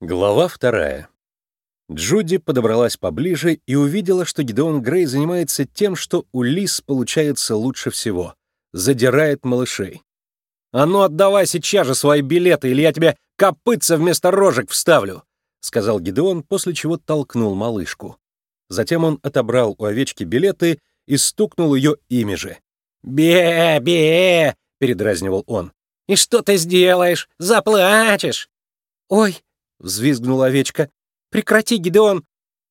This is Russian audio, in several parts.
Глава вторая. Джуди подобралась поближе и увидела, что Гидеон Грей занимается тем, что у лис получается лучше всего — задирает малышей. «А ну отдавай сейчас же свои билеты, или я тебе копытца вместо рожек вставлю!» — сказал Гидеон, после чего толкнул малышку. Затем он отобрал у овечки билеты и стукнул ее ими же. «Бе-бе!» — передразнивал он. «И что ты сделаешь? Заплачешь!» «Ой!» — взвизгнула овечка. «Прекрати, Гидеон!»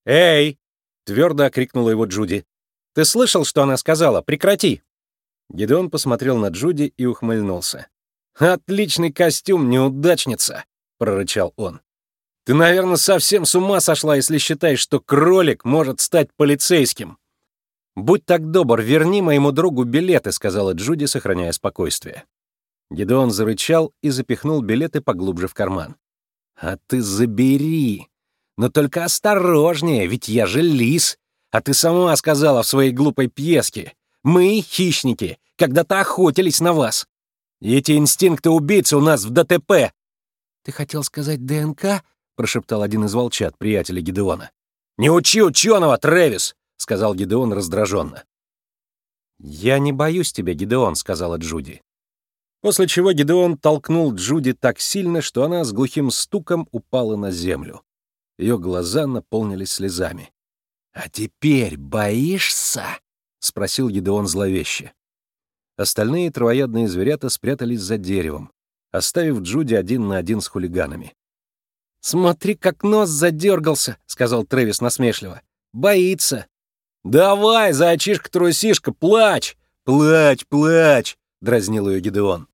«Эй!» — твердо окрикнула его Джуди. «Ты слышал, что она сказала? Прекрати!» Гидеон посмотрел на Джуди и ухмыльнулся. «Отличный костюм, неудачница!» — прорычал он. «Ты, наверное, совсем с ума сошла, если считаешь, что кролик может стать полицейским!» «Будь так добр, верни моему другу билеты», — сказала Джуди, сохраняя спокойствие. Гидеон зарычал и запихнул билеты поглубже в карман. «А ты забери! Но только осторожнее, ведь я же лис, а ты сама сказала в своей глупой пьеске. Мы, хищники, когда-то охотились на вас. Эти инстинкты убийцы у нас в ДТП». «Ты хотел сказать ДНК?» — прошептал один из волчат, приятеля Гидеона. «Не учи ученого, Трэвис!» — сказал Гидеон раздраженно. «Я не боюсь тебя, Гидеон», — сказала Джуди. После чего Гидеон толкнул Джуди так сильно, что она с глухим стуком упала на землю. Ее глаза наполнились слезами. «А теперь боишься?» — спросил Гидеон зловеще. Остальные травоядные зверята спрятались за деревом, оставив Джуди один на один с хулиганами. «Смотри, как нос задергался», — сказал Трэвис насмешливо. «Боится». «Давай, зайчишка-трусишка, плачь! Плачь, плачь!» — дразнил ее Гидеон.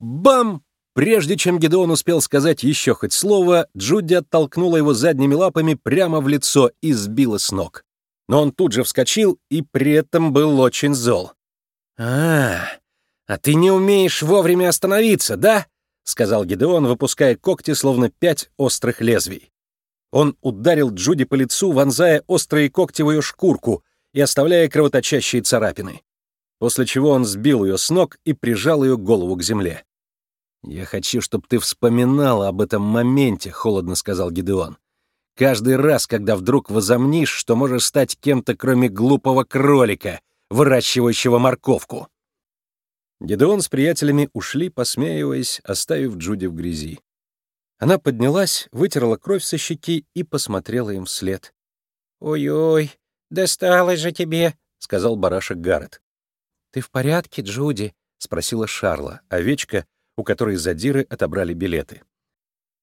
Бам! Прежде чем Гедеон успел сказать еще хоть слово, Джуди оттолкнула его задними лапами прямо в лицо и сбила с ног. Но он тут же вскочил и при этом был очень зол. «А, а ты не умеешь вовремя остановиться, да?» — сказал Гедеон, выпуская когти, словно пять острых лезвий. Он ударил Джуди по лицу, вонзая острые когти в ее шкурку и оставляя кровоточащие царапины после чего он сбил ее с ног и прижал ее голову к земле. «Я хочу, чтобы ты вспоминала об этом моменте», — холодно сказал Гидеон. «Каждый раз, когда вдруг возомнишь, что можешь стать кем-то, кроме глупого кролика, выращивающего морковку». Гидеон с приятелями ушли, посмеиваясь, оставив Джуди в грязи. Она поднялась, вытерла кровь со щеки и посмотрела им вслед. «Ой-ой, досталось же тебе», — сказал барашек Гаррет. «Ты в порядке, Джуди?» — спросила Шарла, овечка, у которой задиры отобрали билеты.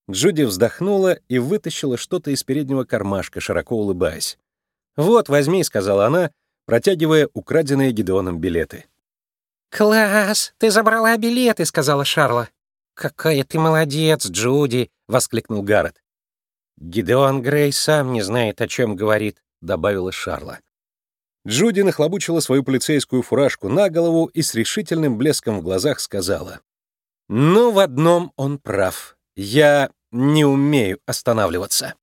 Джуди вздохнула и вытащила что-то из переднего кармашка, широко улыбаясь. «Вот, возьми», — сказала она, протягивая украденные Гидеоном билеты. «Класс! Ты забрала билеты», — сказала Шарла. «Какая ты молодец, Джуди!» — воскликнул Гаррет. «Гидеон Грей сам не знает, о чем говорит», — добавила Шарла. Джуди нахлобучила свою полицейскую фуражку на голову и с решительным блеском в глазах сказала. «Ну, в одном он прав. Я не умею останавливаться».